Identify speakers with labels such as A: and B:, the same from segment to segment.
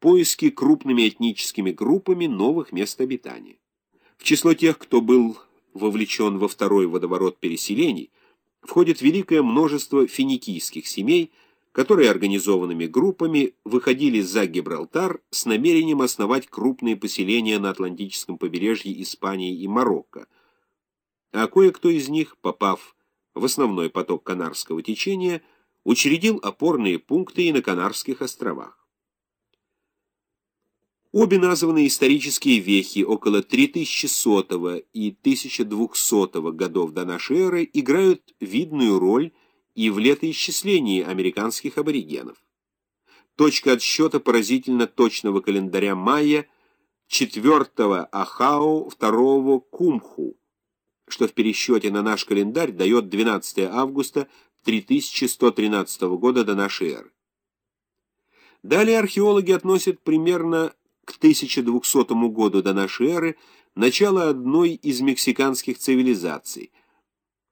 A: поиски крупными этническими группами новых мест обитания. В число тех, кто был вовлечен во второй водоворот переселений, входит великое множество финикийских семей, которые организованными группами выходили за Гибралтар с намерением основать крупные поселения на Атлантическом побережье Испании и Марокко, а кое-кто из них, попав в основной поток Канарского течения, учредил опорные пункты и на Канарских островах. Обе названные исторические вехи около 3100 и 1200 годов до нашей эры играют видную роль и в летоисчислении американских аборигенов. Точка отсчета поразительно точного календаря майя 4 Ахау 2 Кумху, что в пересчете на наш календарь дает 12 августа 3113 года до нашей эры. Далее археологи относят примерно к 1200 году до нашей эры начало одной из мексиканских цивилизаций.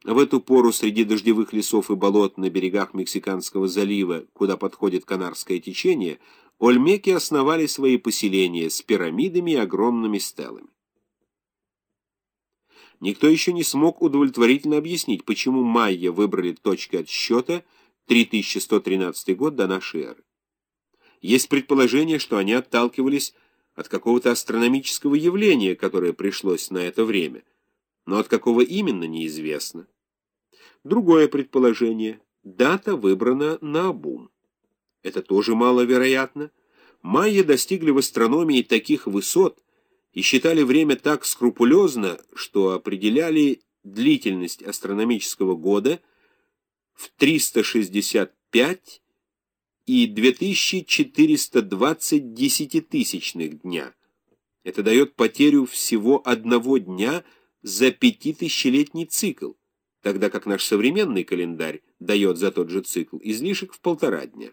A: В эту пору среди дождевых лесов и болот на берегах Мексиканского залива, куда подходит Канарское течение, ольмеки основали свои поселения с пирамидами и огромными стелами. Никто еще не смог удовлетворительно объяснить, почему майя выбрали точкой отсчета 3113 год до нашей эры. Есть предположение, что они отталкивались от какого-то астрономического явления, которое пришлось на это время, но от какого именно неизвестно. Другое предположение – дата выбрана на обум. Это тоже маловероятно. Майя достигли в астрономии таких высот и считали время так скрупулезно, что определяли длительность астрономического года в 365 и 2420 десятитысячных дня. Это дает потерю всего одного дня за пятитысячелетний цикл, тогда как наш современный календарь дает за тот же цикл излишек в полтора дня.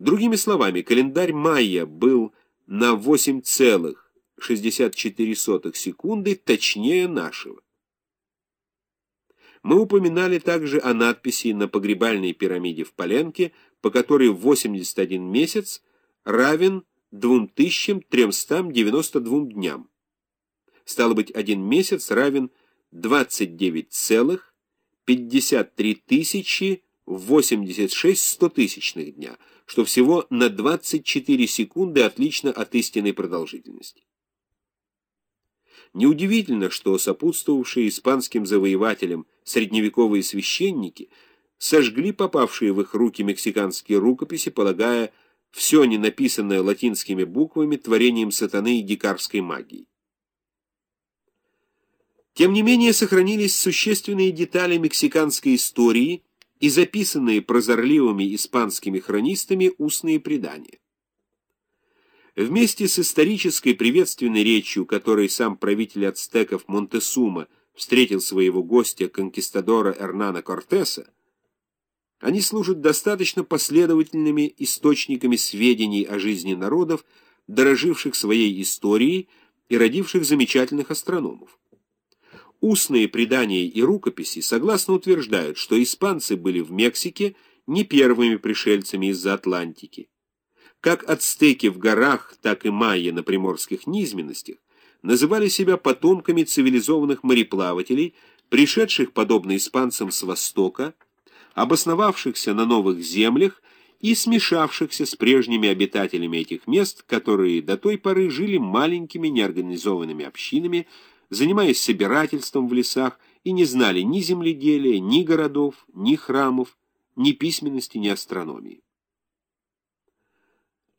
A: Другими словами, календарь майя был на 8,64 секунды точнее нашего. Мы упоминали также о надписи на погребальной пирамиде в Поленке, по которой 81 месяц равен 2392 дням. Стало быть, один месяц равен 29,53 тысячи 86 стотысячных дня, что всего на 24 секунды отлично от истинной продолжительности. Неудивительно, что сопутствовавшие испанским завоевателям средневековые священники сожгли попавшие в их руки мексиканские рукописи, полагая все не написанное латинскими буквами творением сатаны и дикарской магии. Тем не менее сохранились существенные детали мексиканской истории и записанные прозорливыми испанскими хронистами устные предания. Вместе с исторической приветственной речью, которой сам правитель ацтеков Монтесума встретил своего гостя, конкистадора Эрнана Кортеса, они служат достаточно последовательными источниками сведений о жизни народов, дороживших своей историей и родивших замечательных астрономов. Устные предания и рукописи согласно утверждают, что испанцы были в Мексике не первыми пришельцами из-за Атлантики. Как ацтеки в горах, так и майя на приморских низменностях называли себя потомками цивилизованных мореплавателей, пришедших, подобно испанцам, с востока, обосновавшихся на новых землях и смешавшихся с прежними обитателями этих мест, которые до той поры жили маленькими неорганизованными общинами, занимаясь собирательством в лесах и не знали ни земледелия, ни городов, ни храмов, ни письменности, ни астрономии.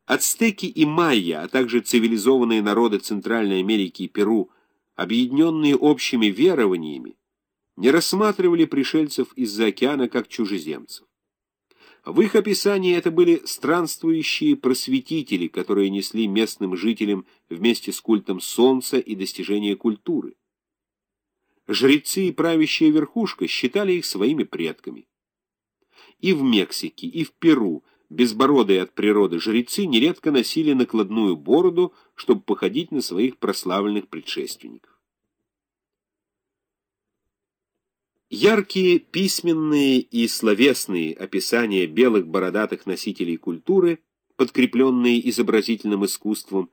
A: Ацтеки и майя, а также цивилизованные народы Центральной Америки и Перу, объединенные общими верованиями, не рассматривали пришельцев из-за океана как чужеземцев. В их описании это были странствующие просветители, которые несли местным жителям вместе с культом солнца и достижения культуры. Жрецы и правящая верхушка считали их своими предками. И в Мексике, и в Перу – безбородые от природы жрецы нередко носили накладную бороду, чтобы походить на своих прославленных предшественников. Яркие письменные и словесные описания белых бородатых носителей культуры подкрепленные изобразительным искусством,